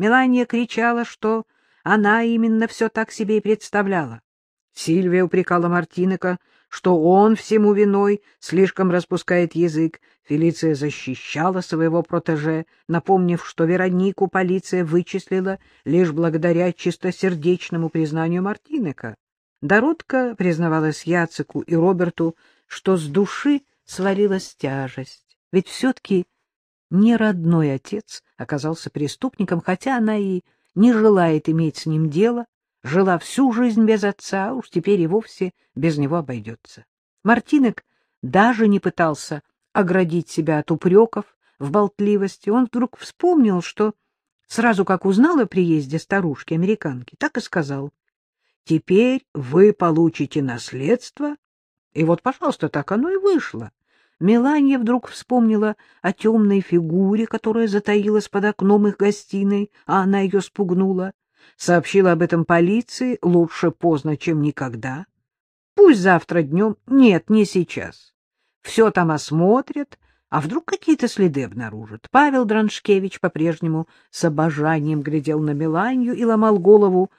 Мелания кричала, что она именно все так себе и представляла. Сильвия упрекала Мартинека, что он всему виной, слишком распускает язык. Фелиция защищала своего протеже, напомнив, что Веронику полиция вычислила лишь благодаря чистосердечному признанию Мартинека. Доротка признавалась Яцику и Роберту, что с души свалилась тяжесть, ведь все-таки не родной отец оказался преступником, хотя она и не желает иметь с ним дело, жила всю жизнь без отца, уж теперь и вовсе без него обойдется. Мартинек даже не пытался оградить себя от упреков в болтливости. Он вдруг вспомнил, что сразу как узнал о приезде старушки-американки, так и сказал. «Теперь вы получите наследство». И вот, пожалуйста, так оно и вышло. Меланья вдруг вспомнила о темной фигуре, которая затаилась под окном их гостиной, а она ее спугнула. Сообщила об этом полиции, лучше поздно, чем никогда. Пусть завтра днем, нет, не сейчас. Все там осмотрят, а вдруг какие-то следы обнаружат. Павел Драншкевич по-прежнему с обожанием глядел на Меланью и ломал голову,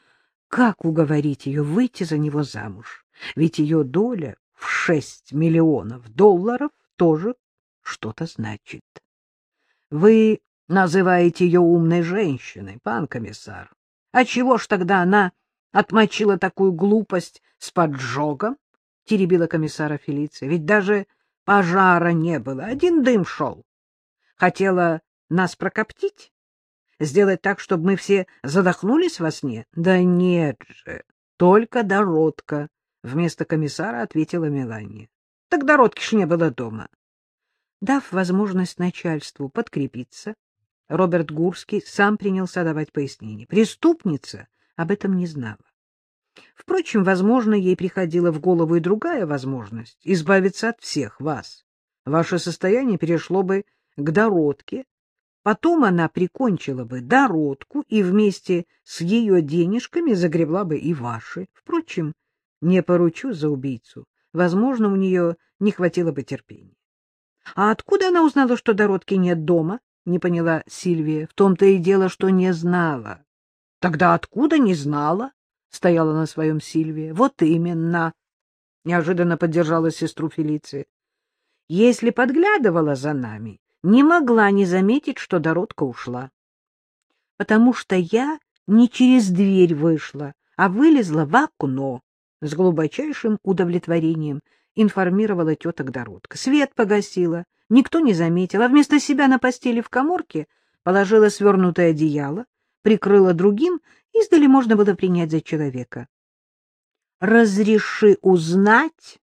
как уговорить ее выйти за него замуж. Ведь ее доля в шесть миллионов долларов тоже что-то значит. Вы называете ее умной женщиной, пан комиссар. А чего ж тогда она отмочила такую глупость с поджогом? — теребила комиссара Фелиция. — Ведь даже пожара не было, один дым шел. Хотела нас прокоптить? Сделать так, чтобы мы все задохнулись во сне? Да нет же, только Дородка, — вместо комиссара ответила Мелания. Так Дородки ж не было дома. Дав возможность начальству подкрепиться, Роберт Гурский сам принялся давать пояснения. Преступница об этом не знала. Впрочем, возможно, ей приходила в голову и другая возможность — избавиться от всех вас. Ваше состояние перешло бы к Дородке, потом она прикончила бы Дородку и вместе с ее денежками загребла бы и ваши. Впрочем, не поручу за убийцу. Возможно, у нее не хватило бы терпения. — А откуда она узнала, что Дородки нет дома? — не поняла Сильвия. — В том-то и дело, что не знала. — Тогда откуда не знала? — стояла на своем Сильвия. — Вот именно. — неожиданно поддержала сестру Фелиция. — Если подглядывала за нами, не могла не заметить, что Дородка ушла. — Потому что я не через дверь вышла, а вылезла в окно. С глубочайшим удовлетворением информировала теток Дородка. Свет погасила, никто не заметил, а вместо себя на постели в коморке положила свернутое одеяло, прикрыла другим, издали можно было принять за человека. — Разреши узнать,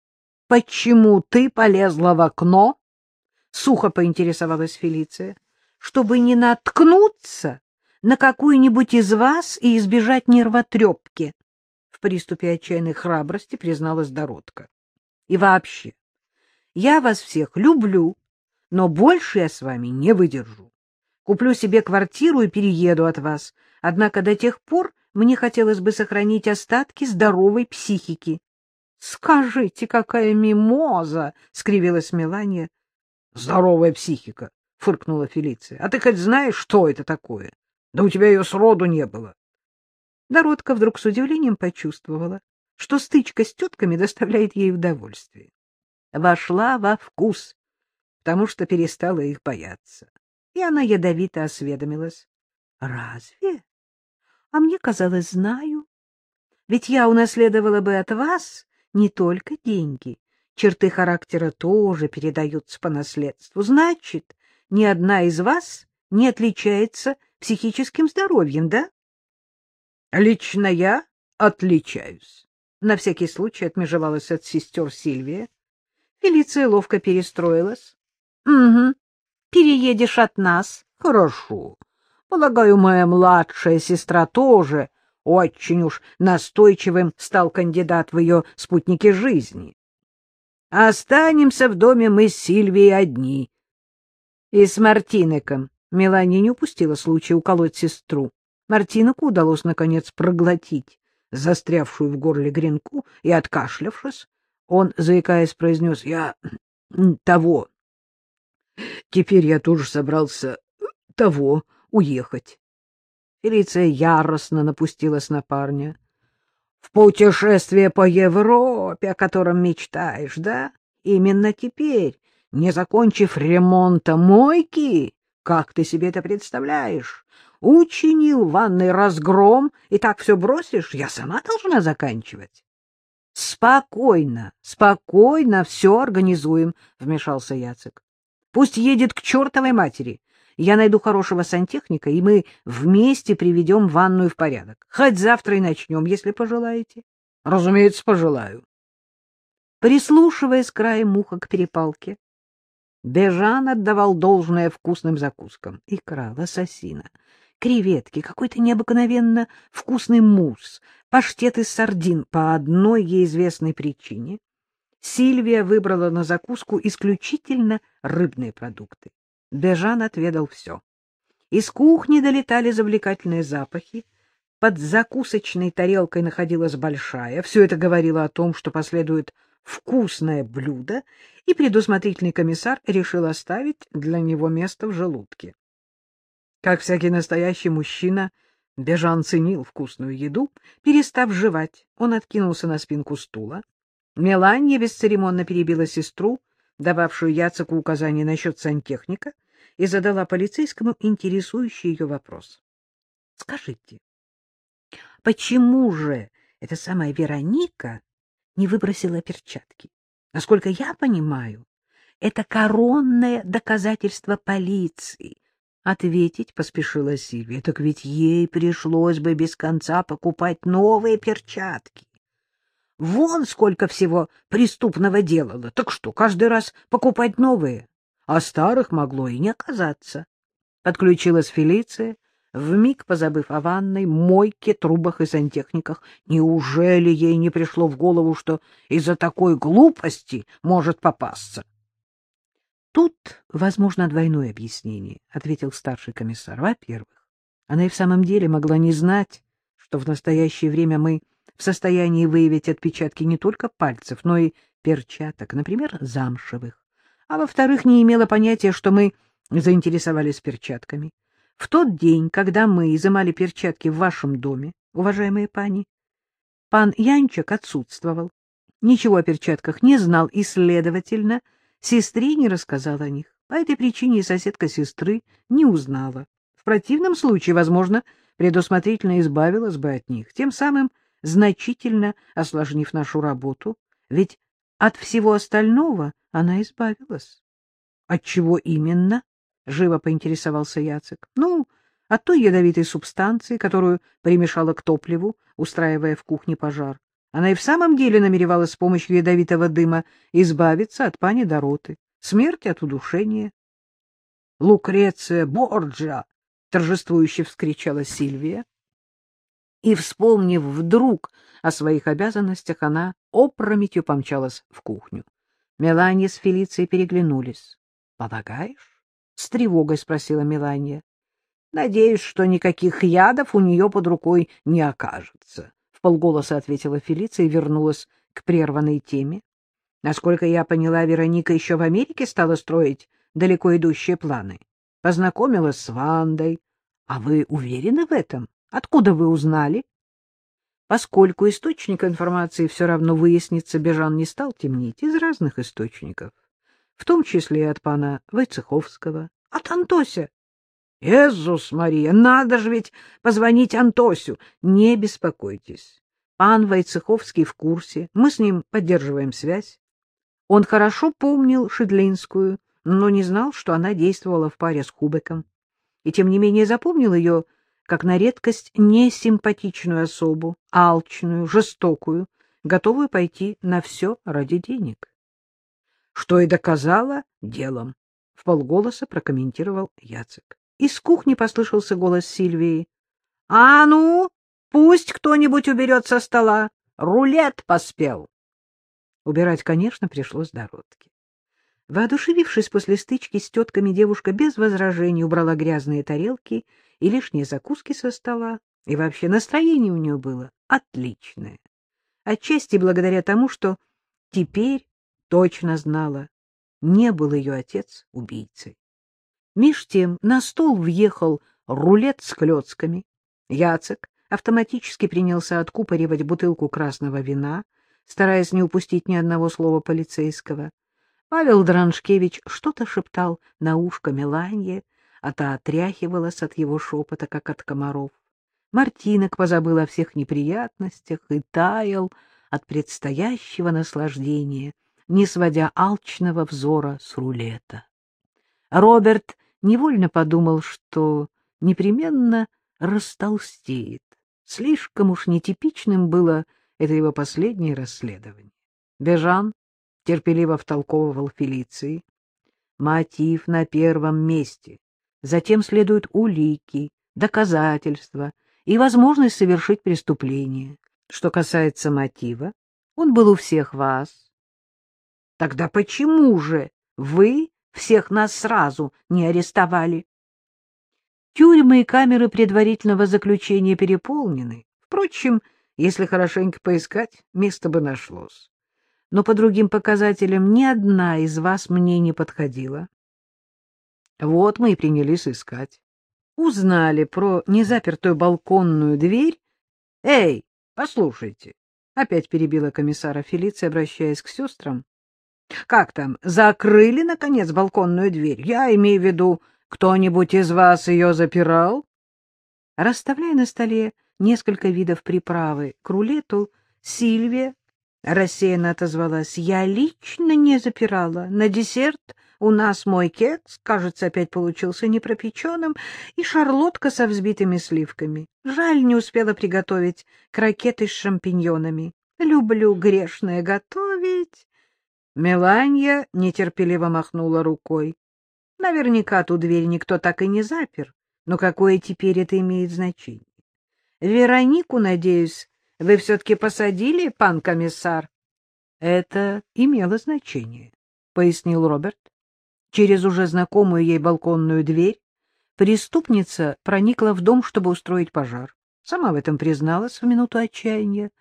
почему ты полезла в окно? — сухо поинтересовалась Фелиция. — Чтобы не наткнуться на какую-нибудь из вас и избежать нервотрепки. Приступе отчаянной храбрости призналась Дородка. И вообще, я вас всех люблю, но больше я с вами не выдержу. Куплю себе квартиру и перееду от вас, однако до тех пор мне хотелось бы сохранить остатки здоровой психики. — Скажите, какая мимоза! — скривилась Мелания. — Здоровая психика! — фыркнула Фелиция. — А ты хоть знаешь, что это такое? Да у тебя ее сроду не было. Доротка вдруг с удивлением почувствовала, что стычка с тетками доставляет ей удовольствие. Вошла во вкус, потому что перестала их бояться. И она ядовито осведомилась. — Разве? А мне казалось, знаю. Ведь я унаследовала бы от вас не только деньги. Черты характера тоже передаются по наследству. Значит, ни одна из вас не отличается психическим здоровьем, да? — Лично я отличаюсь. На всякий случай отмежевалась от сестер Сильвия. Фелиция ловко перестроилась. — Угу. Переедешь от нас. — Хорошо. Полагаю, моя младшая сестра тоже очень уж настойчивым стал кандидат в ее спутники жизни. Останемся в доме мы с Сильвией одни. И с Мартинеком. Мелания не упустила случая уколоть сестру. Мартинеку удалось, наконец, проглотить застрявшую в горле гренку, и, откашлявшись, он, заикаясь, произнес «Я того. Теперь я тоже собрался того уехать». Фелиция яростно напустилась на парня. — В путешествие по Европе, о котором мечтаешь, да? Именно теперь, не закончив ремонта мойки, как ты себе это представляешь? Учинил ванный разгром и так все бросишь? Я сама должна заканчивать. — Спокойно, спокойно, все организуем, — вмешался Яцек. — Пусть едет к чертовой матери. Я найду хорошего сантехника, и мы вместе приведем ванную в порядок. Хоть завтра и начнем, если пожелаете. — Разумеется, пожелаю. Прислушиваясь краем уха к перепалке, Бежан отдавал должное вкусным закускам. Икра, лососина, креветки, какой-то необыкновенно вкусный мусс, паштет из сардин по одной ей известной причине. Сильвия выбрала на закуску исключительно рыбные продукты. Бежан отведал все. Из кухни долетали завлекательные запахи. Под закусочной тарелкой находилась большая. Все это говорило о том, что последует вкусное блюдо, и предусмотрительный комиссар решил оставить для него место в желудке. Как всякий настоящий мужчина, Бежан ценил вкусную еду. Перестав жевать, он откинулся на спинку стула. Меланья бесцеремонно перебила сестру, дававшую Яцеку указания насчет сантехника, и задала полицейскому интересующий ее вопрос. — Скажите, почему же эта самая Вероника не выбросила перчатки? Насколько я понимаю, это коронное доказательство полиции. Ответить поспешила Сильвия. Так ведь ей пришлось бы без конца покупать новые перчатки. Вон сколько всего преступного делала. Так что, каждый раз покупать новые? А старых могло и не оказаться. Подключилась Фелиция, вмиг позабыв о ванной, мойке, трубах и сантехниках. Неужели ей не пришло в голову, что из-за такой глупости может попасться? — Тут, возможно, двойное объяснение, — ответил старший комиссар. — Во-первых, она и в самом деле могла не знать, что в настоящее время мы в состоянии выявить отпечатки не только пальцев, но и перчаток, например, замшевых. А во-вторых, не имела понятия, что мы заинтересовались перчатками. В тот день, когда мы изымали перчатки в вашем доме, уважаемые пани, пан Янчик отсутствовал, ничего о перчатках не знал и, следовательно, сестре не рассказал о них. По этой причине соседка сестры не узнала. В противном случае, возможно, предусмотрительно избавилась бы от них, тем самым значительно осложнив нашу работу, ведь от всего остального она избавилась. — От чего именно? — живо поинтересовался Яцек. — Ну, от той ядовитой субстанции, которую примешала к топливу, устраивая в кухне пожар. Она и в самом деле намеревалась с помощью ядовитого дыма избавиться от пани Дороты, смерти от удушения. — Лукреция Борджа! — торжествующе вскричала Сильвия. И, вспомнив вдруг о своих обязанностях, она опрометью помчалась в кухню. Мелания с Фелицией переглянулись. — Полагаешь? — с тревогой спросила Мелания. — Надеюсь, что никаких ядов у нее под рукой не окажется, — В полголоса ответила Фелиция и вернулась к прерванной теме. Насколько я поняла, Вероника еще в Америке стала строить далеко идущие планы. Познакомилась с Вандой. А вы уверены в этом? Откуда вы узнали? Поскольку источник информации все равно выяснится, Бежан не стал темнить из разных источников в том числе и от пана Войцеховского. От Антося. Иисус Мария, надо же ведь позвонить Антосю. Не беспокойтесь. Пан Войцеховский в курсе, мы с ним поддерживаем связь. Он хорошо помнил Шедлинскую, но не знал, что она действовала в паре с Кубиком. И тем не менее запомнил ее как на редкость несимпатичную особу, алчную, жестокую, готовую пойти на все ради денег что и доказала делом, — вполголоса прокомментировал Яцек. Из кухни послышался голос Сильвии. — А ну, пусть кто-нибудь уберет со стола. Рулет поспел. Убирать, конечно, пришлось Дородке. Воодушевившись после стычки с тетками, девушка без возражений убрала грязные тарелки и лишние закуски со стола, и вообще настроение у нее было отличное. Отчасти благодаря тому, что теперь точно знала, не был ее отец убийцей. Меж тем на стол въехал рулет с клетками, Яцек автоматически принялся откупоривать бутылку красного вина, стараясь не упустить ни одного слова полицейского. Павел Драншкевич что-то шептал на ушко Меланье, а та отряхивалась от его шепота, как от комаров. Мартинок позабыл о всех неприятностях и таял от предстоящего наслаждения, не сводя алчного взора с рулета. Роберт невольно подумал, что непременно растолстеет. Слишком уж нетипичным было это его последнее расследование. Бежан терпеливо втолковывал Фелиции. Мотив на первом месте. Затем следуют улики, доказательства и возможность совершить преступление. Что касается мотива, он был у всех вас. Тогда почему же вы всех нас сразу не арестовали? Тюрьмы и камеры предварительного заключения переполнены. Впрочем, если хорошенько поискать, место бы нашлось. Но по другим показателям ни одна из вас мне не подходила. Вот мы и принялись искать. Узнали про незапертую балконную дверь. Эй, послушайте, опять перебила комиссара Фелиция, обращаясь к сестрам. Как там, закрыли, наконец, балконную дверь? Я имею в виду, кто-нибудь из вас ее запирал? Расставляя на столе несколько видов приправы к рулету, Сильвия рассеянно отозвалась. Я лично не запирала. На десерт у нас мой кекс, кажется, опять получился непропеченным, и шарлотка со взбитыми сливками. Жаль, не успела приготовить крокеты с шампиньонами. Люблю грешное готовить. Меланья нетерпеливо махнула рукой. Наверняка ту дверь никто так и не запер, но какое теперь это имеет значение? Веронику, надеюсь, вы все-таки посадили, пан комиссар? Это имело значение, — пояснил Роберт. Через уже знакомую ей балконную дверь преступница проникла в дом, чтобы устроить пожар. Сама в этом призналась в минуту отчаяния.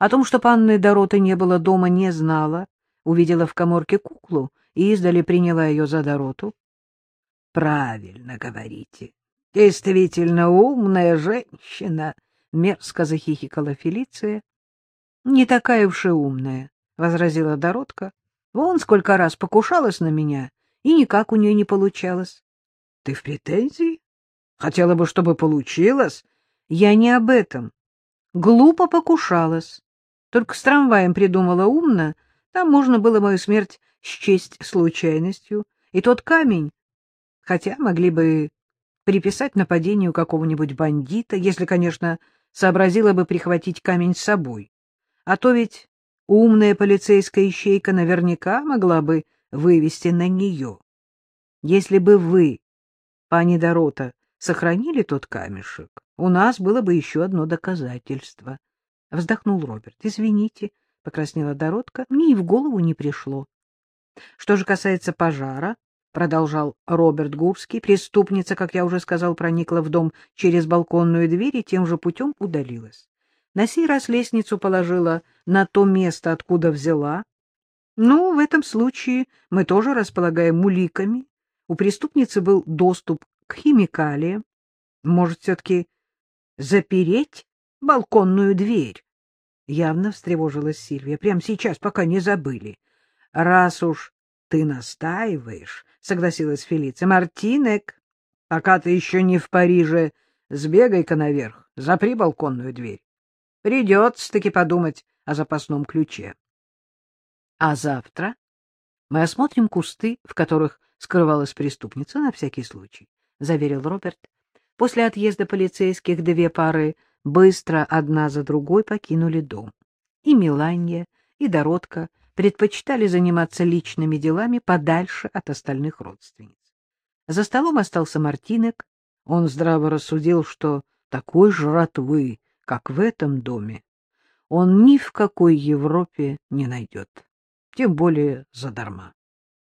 О том, что панны Дороты не было дома, не знала, увидела в коморке куклу и издали приняла ее за Дороту. — Правильно говорите. Действительно умная женщина, — мерзко захихикала Фелиция. — Не такая уж и умная, — возразила Доротка. — Вон сколько раз покушалась на меня, и никак у нее не получалось. — Ты в претензии? Хотела бы, чтобы получилось? Я не об этом. Глупо покушалась. Только с трамваем придумала умно, там можно было мою смерть счесть случайностью, и тот камень, хотя могли бы приписать нападению какого-нибудь бандита, если, конечно, сообразила бы прихватить камень с собой. А то ведь умная полицейская ищейка наверняка могла бы вывести на нее. Если бы вы, пани Дорота, сохранили тот камешек, у нас было бы еще одно доказательство. Вздохнул Роберт. — Извините, — покраснела Доротка, — мне и в голову не пришло. Что же касается пожара, — продолжал Роберт Гурский, — преступница, как я уже сказал, проникла в дом через балконную дверь и тем же путем удалилась. На сей раз лестницу положила на то место, откуда взяла. Ну, в этом случае мы тоже располагаем уликами. У преступницы был доступ к химикалиям. Может, все-таки запереть балконную дверь? Явно встревожилась Сильвия. Прямо сейчас, пока не забыли. Раз уж ты настаиваешь, — согласилась Фелиция. Мартинек, пока ты еще не в Париже, сбегай-ка наверх, запри балконную дверь. Придется-таки подумать о запасном ключе. А завтра мы осмотрим кусты, в которых скрывалась преступница, на всякий случай, — заверил Роберт. После отъезда полицейских две пары быстро одна за другой покинули дом. И Миланья, и Доротка предпочитали заниматься личными делами подальше от остальных родственниц. За столом остался Мартинек. Он здраво рассудил, что такой жратвы, как в этом доме, он ни в какой Европе не найдет, тем более задарма.